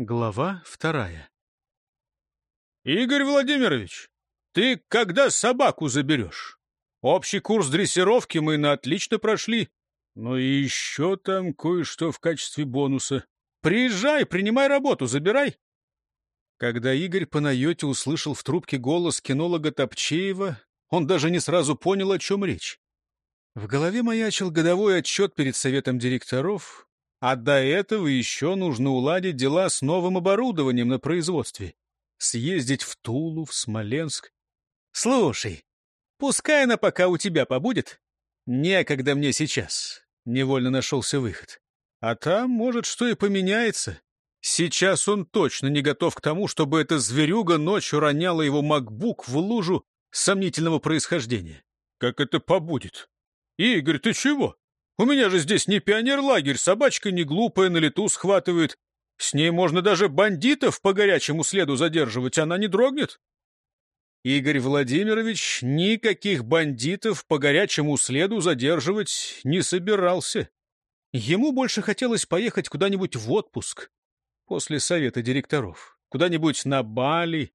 Глава вторая. «Игорь Владимирович, ты когда собаку заберешь? Общий курс дрессировки мы на отлично прошли. Ну и еще там кое-что в качестве бонуса. Приезжай, принимай работу, забирай». Когда Игорь по наете услышал в трубке голос кинолога Топчеева, он даже не сразу понял, о чем речь. В голове маячил годовой отчет перед советом директоров, а до этого еще нужно уладить дела с новым оборудованием на производстве. Съездить в Тулу, в Смоленск. Слушай, пускай она пока у тебя побудет. Некогда мне сейчас. Невольно нашелся выход. А там, может, что и поменяется. Сейчас он точно не готов к тому, чтобы эта зверюга ночью роняла его макбук в лужу сомнительного происхождения. Как это побудет? Игорь, ты чего? У меня же здесь не пионер-лагерь, собачка не глупая, на лету схватывает. С ней можно даже бандитов по горячему следу задерживать, она не дрогнет. Игорь Владимирович никаких бандитов по горячему следу задерживать не собирался. Ему больше хотелось поехать куда-нибудь в отпуск после совета директоров. Куда-нибудь на Бали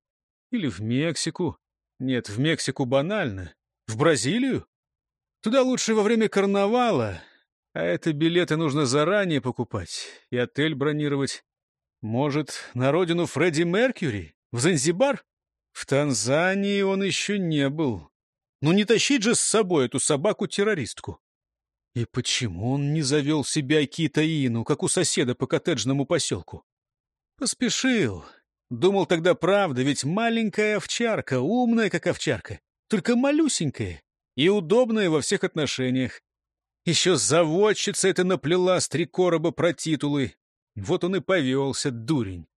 или в Мексику. Нет, в Мексику банально. В Бразилию? Туда лучше во время карнавала, а это билеты нужно заранее покупать и отель бронировать. Может, на родину Фредди Меркьюри? В Занзибар? В Танзании он еще не был. Ну не тащить же с собой эту собаку-террористку. И почему он не завел себя Китаину, как у соседа по коттеджному поселку? Поспешил. Думал тогда правда, ведь маленькая овчарка, умная как овчарка, только малюсенькая и удобная во всех отношениях. Еще заводчица это наплела с три короба про титулы. Вот он и повелся, дурень.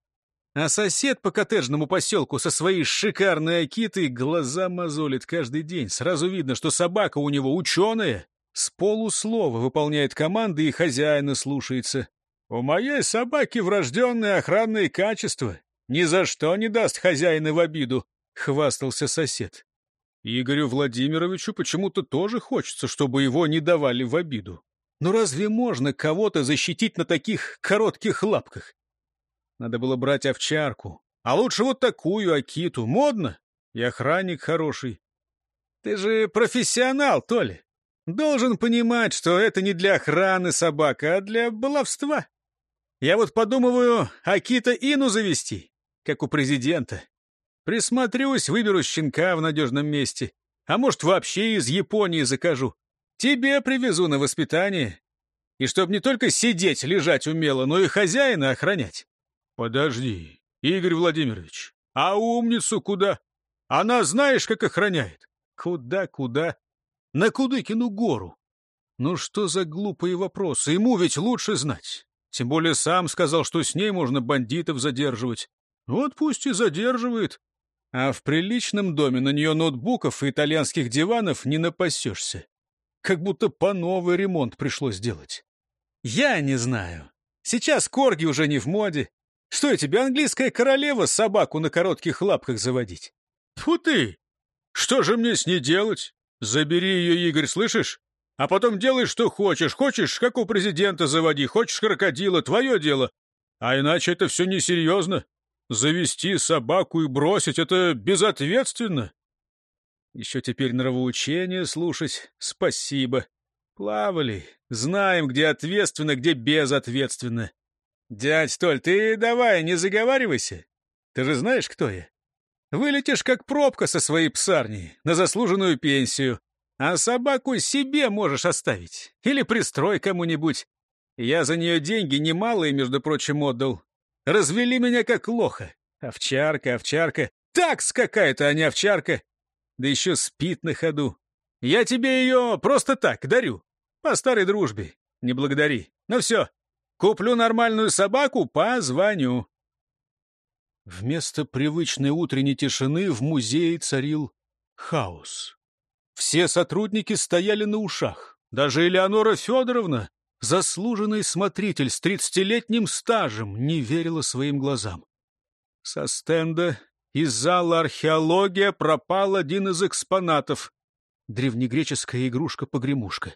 А сосед по коттеджному поселку со своей шикарной акитой глаза мозолит каждый день. Сразу видно, что собака у него ученая, с полуслова выполняет команды и хозяина слушается. У моей собаки врожденные охранные качества. Ни за что не даст хозяина в обиду, — хвастался сосед. Игорю Владимировичу почему-то тоже хочется, чтобы его не давали в обиду. Но разве можно кого-то защитить на таких коротких лапках? Надо было брать овчарку. А лучше вот такую Акиту. Модно. И охранник хороший. Ты же профессионал, Толя. Должен понимать, что это не для охраны собака, а для баловства. Я вот подумываю Акита Ину завести, как у президента. Присмотрюсь, выберу щенка в надежном месте. А может, вообще из Японии закажу. Тебе привезу на воспитание. И чтоб не только сидеть, лежать умело, но и хозяина охранять. Подожди, Игорь Владимирович, а умницу куда? Она знаешь, как охраняет? Куда, куда? На Кудыкину гору. Ну что за глупые вопросы? Ему ведь лучше знать. Тем более сам сказал, что с ней можно бандитов задерживать. Вот пусть и задерживает. А в приличном доме на нее ноутбуков и итальянских диванов не напасешься. Как будто по новый ремонт пришлось делать. Я не знаю. Сейчас корги уже не в моде. Что я тебе, английская королева, собаку на коротких лапках заводить? Фу ты! Что же мне с ней делать? Забери ее, Игорь, слышишь? А потом делай, что хочешь. Хочешь, как у президента заводи, хочешь крокодила, твое дело. А иначе это все несерьезно. Завести собаку и бросить — это безответственно. Еще теперь нравоучение слушать. Спасибо. Плавали. Знаем, где ответственно, где безответственно. Дядь Толь, ты давай, не заговаривайся. Ты же знаешь, кто я. Вылетишь, как пробка со своей псарни, на заслуженную пенсию. А собаку себе можешь оставить. Или пристрой кому-нибудь. Я за нее деньги немалые, между прочим, отдал. Развели меня как лоха. Овчарка, овчарка. Такс какая-то, а не овчарка. Да еще спит на ходу. Я тебе ее просто так дарю. По старой дружбе. Не благодари. Ну все. Куплю нормальную собаку, позвоню. Вместо привычной утренней тишины в музее царил хаос. Все сотрудники стояли на ушах. Даже Элеонора Федоровна, заслуженный смотритель с тридцатилетним стажем, не верила своим глазам. Со стенда из зала археология пропал один из экспонатов — древнегреческая игрушка-погремушка.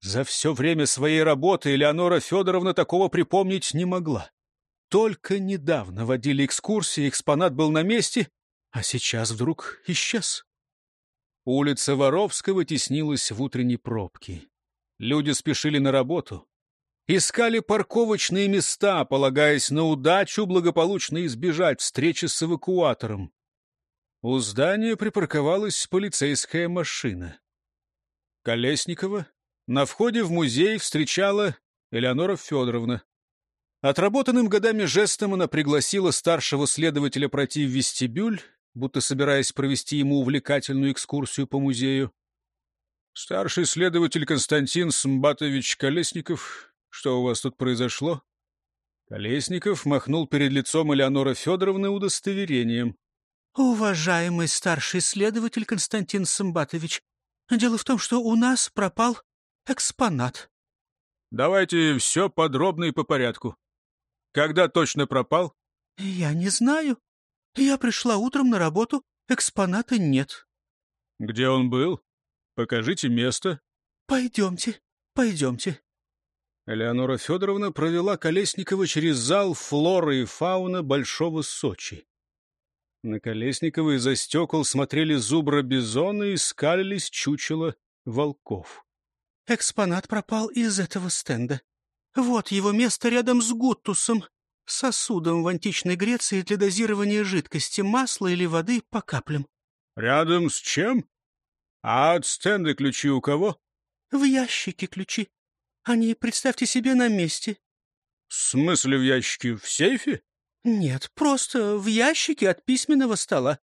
За все время своей работы Элеонора Федоровна такого припомнить не могла. Только недавно водили экскурсии, экспонат был на месте, а сейчас вдруг исчез. Улица Воровского теснилась в утренней пробке. Люди спешили на работу. Искали парковочные места, полагаясь на удачу благополучно избежать встречи с эвакуатором. У здания припарковалась полицейская машина. Колесникова на входе в музей встречала Элеонора Федоровна. Отработанным годами жестом она пригласила старшего следователя пройти в вестибюль, будто собираясь провести ему увлекательную экскурсию по музею. «Старший следователь Константин Смбатович Колесников, что у вас тут произошло?» Колесников махнул перед лицом Элеонора Федоровны удостоверением. «Уважаемый старший следователь Константин Самбатович, дело в том, что у нас пропал экспонат». «Давайте все подробно и по порядку. Когда точно пропал? — Я не знаю. Я пришла утром на работу, экспоната нет. — Где он был? Покажите место. — Пойдемте, пойдемте. Элеонора Федоровна провела Колесникова через зал флоры и фауна Большого Сочи. На Колесникова из-за стекол смотрели зубра бизона и скалились чучело волков. — Экспонат пропал из этого стенда. Вот его место рядом с гуттусом, сосудом в античной Греции для дозирования жидкости, масла или воды по каплям. — Рядом с чем? А от стенда ключи у кого? — В ящике ключи. Они, представьте себе, на месте. — В смысле в ящике? В сейфе? — Нет, просто в ящике от письменного стола.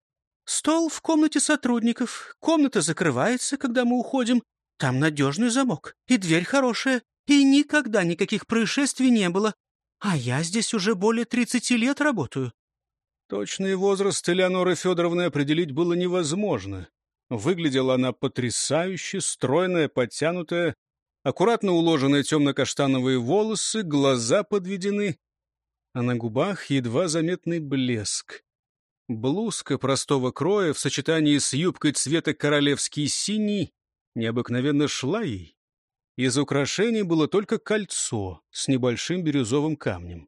Стол в комнате сотрудников. Комната закрывается, когда мы уходим. Там надежный замок. И дверь хорошая и никогда никаких происшествий не было. А я здесь уже более тридцати лет работаю. Точный возраст Элеоноры Федоровны определить было невозможно. Выглядела она потрясающе, стройная, подтянутая, аккуратно уложенные темно-каштановые волосы, глаза подведены, а на губах едва заметный блеск. Блузка простого кроя в сочетании с юбкой цвета королевский синий необыкновенно шла ей. Из украшений было только кольцо с небольшим бирюзовым камнем.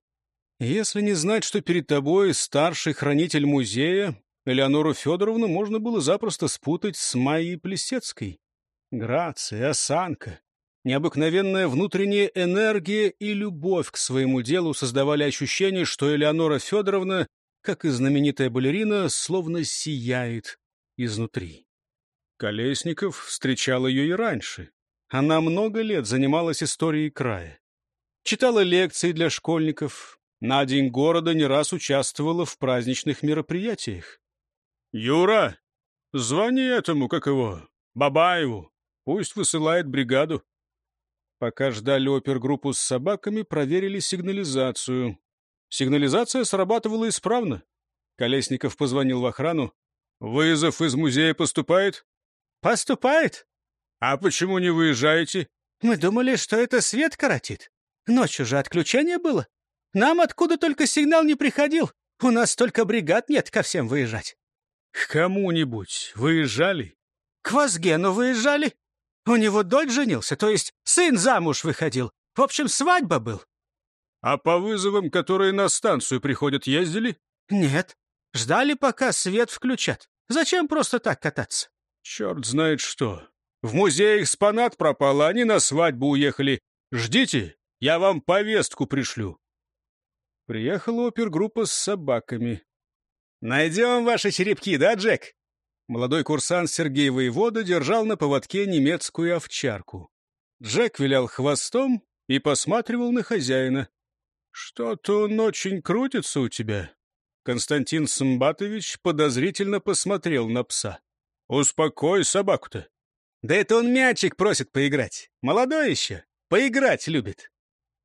Если не знать, что перед тобой старший хранитель музея, Элеонору Федоровну можно было запросто спутать с Майей Плесецкой. Грация, осанка, необыкновенная внутренняя энергия и любовь к своему делу создавали ощущение, что Элеонора Федоровна, как и знаменитая балерина, словно сияет изнутри. Колесников встречал ее и раньше, она много лет занималась историей края. Читала лекции для школьников, на День города не раз участвовала в праздничных мероприятиях. «Юра, звони этому, как его, Бабаеву, пусть высылает бригаду». Пока ждали опергруппу с собаками, проверили сигнализацию. Сигнализация срабатывала исправно. Колесников позвонил в охрану. «Вызов из музея поступает?» «Поступает?» «А почему не выезжаете?» «Мы думали, что это свет коротит. Ночью же отключение было. Нам откуда только сигнал не приходил. У нас только бригад нет ко всем выезжать». «К кому-нибудь выезжали?» «К Вазгену выезжали. У него дочь женился, то есть сын замуж выходил. В общем, свадьба был». «А по вызовам, которые на станцию приходят, ездили?» «Нет. Ждали, пока свет включат. Зачем просто так кататься?» «Черт знает что. В музее экспонат пропал, а они на свадьбу уехали. Ждите, я вам повестку пришлю. Приехала опергруппа с собаками. «Найдем ваши черепки, да, Джек?» Молодой курсант Сергей Воевода держал на поводке немецкую овчарку. Джек вилял хвостом и посматривал на хозяина. «Что-то он очень крутится у тебя». Константин Самбатович подозрительно посмотрел на пса. «Успокой собаку-то. Да это он мячик просит поиграть. Молодой еще. Поиграть любит.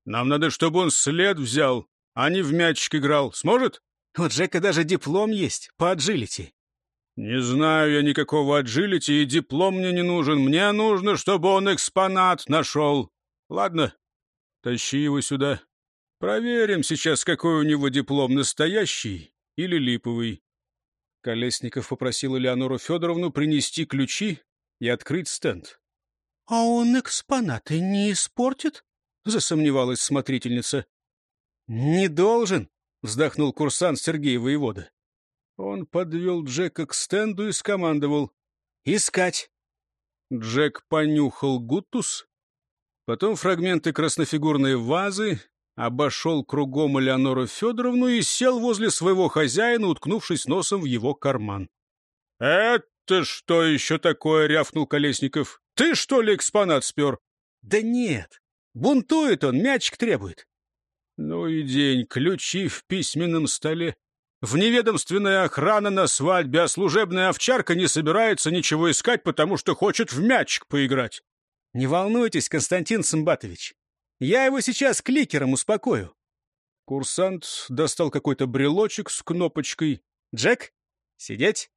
Нам надо, чтобы он след взял, а не в мячик играл. Сможет? У Джека даже диплом есть по аджилити. Не знаю я никакого аджилити, и диплом мне не нужен. Мне нужно, чтобы он экспонат нашел. Ладно, тащи его сюда. Проверим сейчас, какой у него диплом, настоящий или липовый. Колесников попросил Леонору Федоровну принести ключи и открыть стенд. — А он экспонаты не испортит? — засомневалась смотрительница. — Не должен. Вздохнул курсант Сергей Воевода. Он подвел Джека к стенду и скомандовал. «Искать!» Джек понюхал гуттус, потом фрагменты краснофигурной вазы, обошел кругом Элеонору Федоровну и сел возле своего хозяина, уткнувшись носом в его карман. — Это что еще такое? — рявкнул Колесников. — Ты, что ли, экспонат спер? — Да нет. Бунтует он, мячик требует. Ну и день, ключи в письменном столе. Вневедомственная охрана на свадьбе, а служебная овчарка не собирается ничего искать, потому что хочет в мячик поиграть. Не волнуйтесь, Константин Сымбатович. Я его сейчас кликером успокою. Курсант достал какой-то брелочек с кнопочкой. «Джек, сидеть?»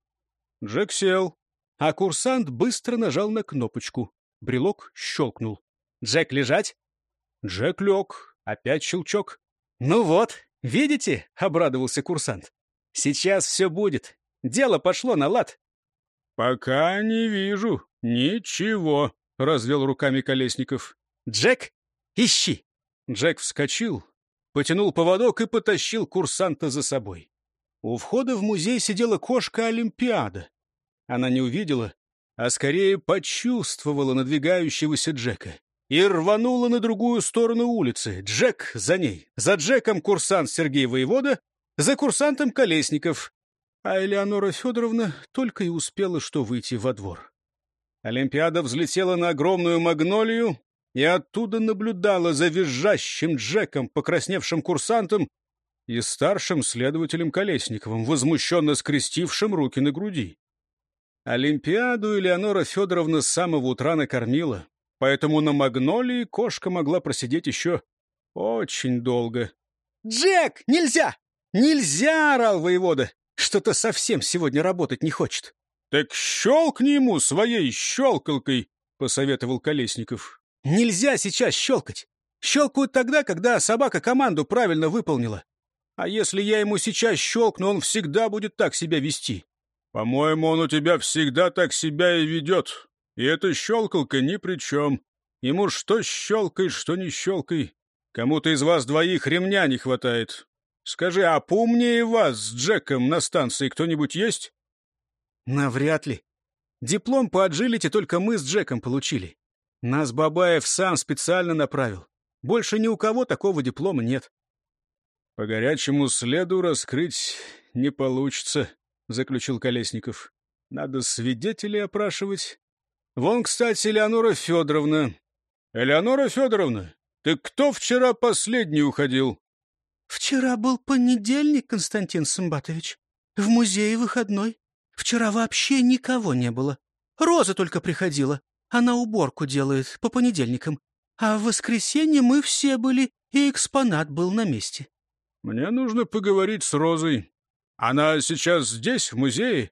Джек сел, а курсант быстро нажал на кнопочку. Брелок щелкнул. «Джек, лежать?» Джек лег. Опять щелчок. «Ну вот, видите?» — обрадовался курсант. «Сейчас все будет. Дело пошло на лад». «Пока не вижу ничего», — развел руками Колесников. «Джек, ищи!» Джек вскочил, потянул поводок и потащил курсанта за собой. У входа в музей сидела кошка Олимпиада. Она не увидела, а скорее почувствовала надвигающегося Джека и рванула на другую сторону улицы. Джек за ней. За Джеком курсант Сергей Воевода, за курсантом Колесников. А Элеонора Федоровна только и успела что выйти во двор. Олимпиада взлетела на огромную магнолию и оттуда наблюдала за визжащим Джеком, покрасневшим курсантом и старшим следователем Колесниковым, возмущенно скрестившим руки на груди. Олимпиаду Элеонора Федоровна с самого утра накормила, поэтому на магнолии кошка могла просидеть еще очень долго. «Джек, нельзя! Нельзя!» — орал воевода. «Что-то совсем сегодня работать не хочет». «Так щелкни ему своей щелкалкой!» — посоветовал Колесников. «Нельзя сейчас щелкать. Щелкают тогда, когда собака команду правильно выполнила. А если я ему сейчас щелкну, он всегда будет так себя вести». «По-моему, он у тебя всегда так себя и ведет. И эта щелкалка ни при чем. Ему что щелкай, что не щелкай. Кому-то из вас двоих ремня не хватает. Скажи, а поумнее вас с Джеком на станции кто-нибудь есть? Навряд ли. Диплом по аджилите только мы с Джеком получили. Нас Бабаев сам специально направил. Больше ни у кого такого диплома нет. По горячему следу раскрыть не получится, заключил Колесников. Надо свидетелей опрашивать. Вон, кстати, Элеонора Федоровна. Элеонора Федоровна, ты кто вчера последний уходил? Вчера был понедельник, Константин Самбатович. В музее выходной. Вчера вообще никого не было. Роза только приходила. Она уборку делает по понедельникам. А в воскресенье мы все были, и экспонат был на месте. Мне нужно поговорить с Розой. Она сейчас здесь, в музее?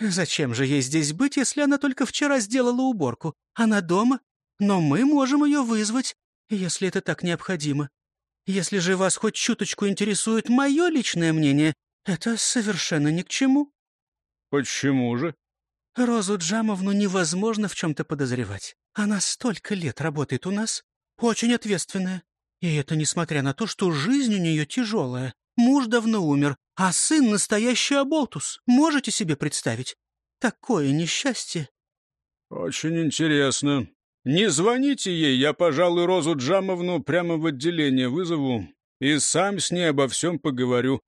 Зачем же ей здесь быть, если она только вчера сделала уборку? Она дома, но мы можем ее вызвать, если это так необходимо. Если же вас хоть чуточку интересует мое личное мнение, это совершенно ни к чему». «Почему же?» «Розу Джамовну невозможно в чем-то подозревать. Она столько лет работает у нас, очень ответственная. И это несмотря на то, что жизнь у нее тяжелая. Муж давно умер, а сын настоящий оболтус. Можете себе представить? Такое несчастье. Очень интересно. Не звоните ей, я, пожалуй, Розу Джамовну прямо в отделение вызову и сам с ней обо всем поговорю.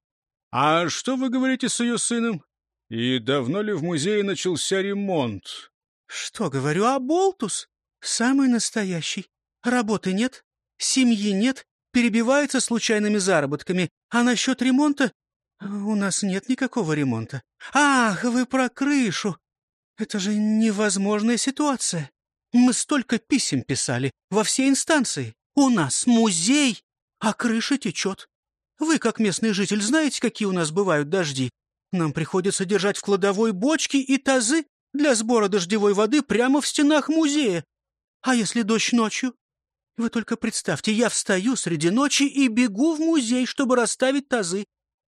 А что вы говорите с ее сыном? И давно ли в музее начался ремонт? Что говорю, оболтус? Самый настоящий. Работы нет, семьи нет, перебивается случайными заработками. А насчет ремонта «У нас нет никакого ремонта». «Ах, вы про крышу! Это же невозможная ситуация. Мы столько писем писали во все инстанции. У нас музей, а крыша течет. Вы, как местный житель, знаете, какие у нас бывают дожди? Нам приходится держать в кладовой бочки и тазы для сбора дождевой воды прямо в стенах музея. А если дождь ночью? Вы только представьте, я встаю среди ночи и бегу в музей, чтобы расставить тазы.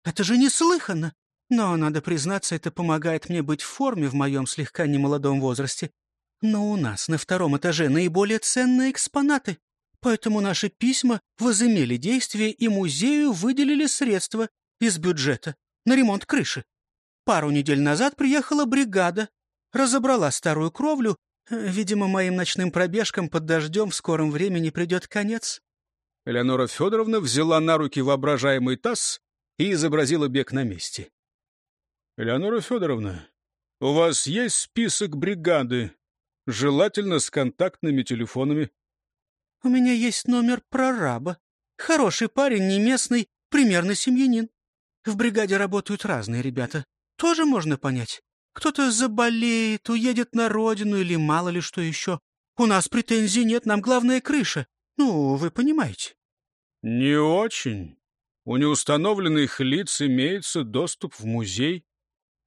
Это же неслыханно! Но, надо признаться, это помогает мне быть в форме в моем слегка немолодом возрасте. Но у нас на втором этаже наиболее ценные экспонаты, поэтому наши письма возымели действие и музею выделили средства, из бюджета на ремонт крыши. Пару недель назад приехала бригада, разобрала старую кровлю. Видимо, моим ночным пробежкам под дождем в скором времени придет конец. Элеонора Федоровна взяла на руки воображаемый таз и изобразила бег на месте. — Элеонора Федоровна, у вас есть список бригады, желательно с контактными телефонами? — У меня есть номер прораба. Хороший парень, не местный, примерно семьянин. В бригаде работают разные ребята. Тоже можно понять. Кто-то заболеет, уедет на родину или мало ли что еще. У нас претензий нет, нам главная крыша. Ну, вы понимаете. Не очень. У неустановленных лиц имеется доступ в музей.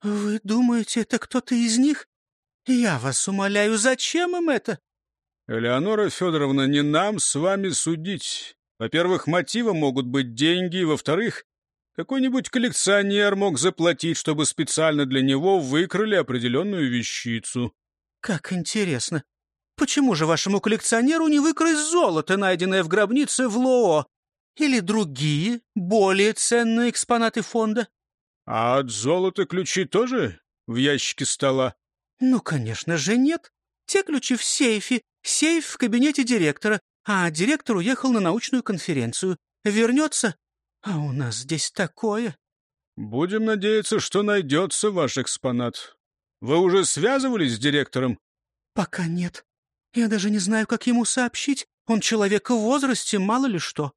Вы думаете, это кто-то из них? Я вас умоляю, зачем им это? Элеонора Федоровна, не нам с вами судить. Во-первых, мотивом могут быть деньги, во-вторых, какой-нибудь коллекционер мог заплатить, чтобы специально для него выкрали определенную вещицу. Как интересно. Почему же вашему коллекционеру не выкрасть золото, найденное в гробнице в Лоо? Или другие, более ценные экспонаты фонда? А от золота ключи тоже в ящике стола? Ну, конечно же, нет. Те ключи в сейфе, сейф в кабинете директора, а директор уехал на научную конференцию. Вернется, а у нас здесь такое. Будем надеяться, что найдется ваш экспонат. Вы уже связывались с директором? Пока нет. Я даже не знаю, как ему сообщить. Он человек в возрасте, мало ли что.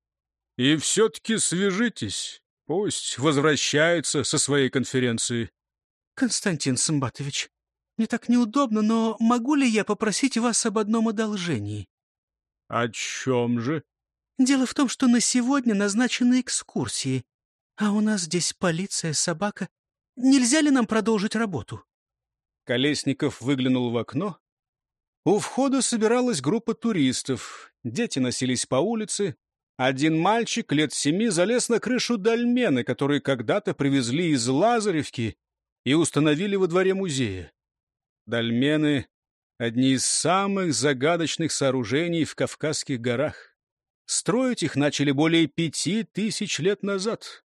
И все-таки свяжитесь. Пусть возвращается со своей конференции. Константин Самбатович, мне так неудобно, но могу ли я попросить вас об одном одолжении? О чем же? Дело в том, что на сегодня назначены экскурсии, а у нас здесь полиция, собака. Нельзя ли нам продолжить работу? Колесников выглянул в окно. У входа собиралась группа туристов. Дети носились по улице, один мальчик лет семи залез на крышу дольмены, которые когда-то привезли из Лазаревки и установили во дворе музея. Дольмены — одни из самых загадочных сооружений в Кавказских горах. Строить их начали более пяти тысяч лет назад.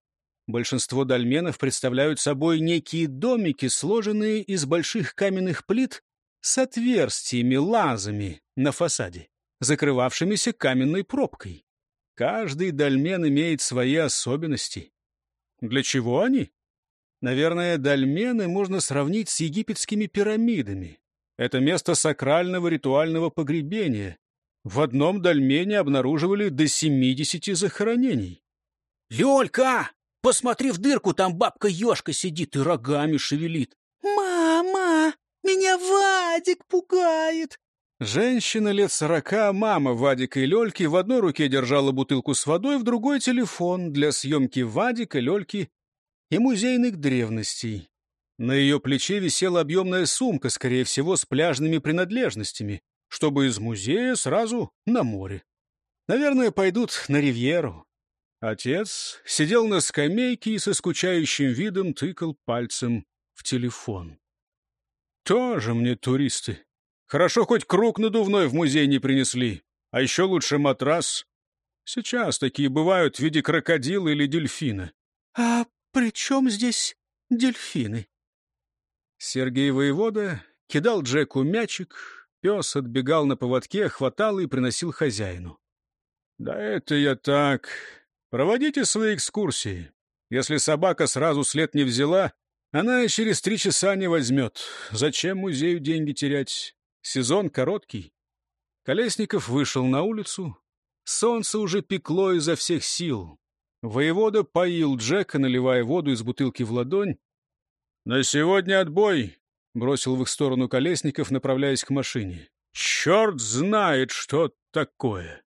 Большинство дольменов представляют собой некие домики, сложенные из больших каменных плит с отверстиями, лазами на фасаде, закрывавшимися каменной пробкой. Каждый дольмен имеет свои особенности. Для чего они? Наверное, дольмены можно сравнить с египетскими пирамидами. Это место сакрального ритуального погребения. В одном дольмене обнаруживали до 70 захоронений. «Лёлька, посмотри в дырку, там бабка-ёшка сидит и рогами шевелит». «Мама, меня Вадик пугает!» Женщина лет сорока, мама Вадика и Лёльки, в одной руке держала бутылку с водой, в другой — телефон для съемки Вадика, Лёльки и музейных древностей. На ее плече висела объемная сумка, скорее всего, с пляжными принадлежностями, чтобы из музея сразу на море. Наверное, пойдут на ривьеру. Отец сидел на скамейке и со скучающим видом тыкал пальцем в телефон. «Тоже мне туристы», Хорошо, хоть круг надувной в музей не принесли. А еще лучше матрас. Сейчас такие бывают в виде крокодила или дельфина. — А при чем здесь дельфины? Сергей Воевода кидал Джеку мячик, пес отбегал на поводке, хватал и приносил хозяину. — Да это я так. Проводите свои экскурсии. Если собака сразу след не взяла, она через три часа не возьмет. Зачем музею деньги терять? Сезон короткий. Колесников вышел на улицу. Солнце уже пекло изо всех сил. Воевода поил Джека, наливая воду из бутылки в ладонь. «На сегодня отбой!» — бросил в их сторону Колесников, направляясь к машине. «Черт знает, что такое!»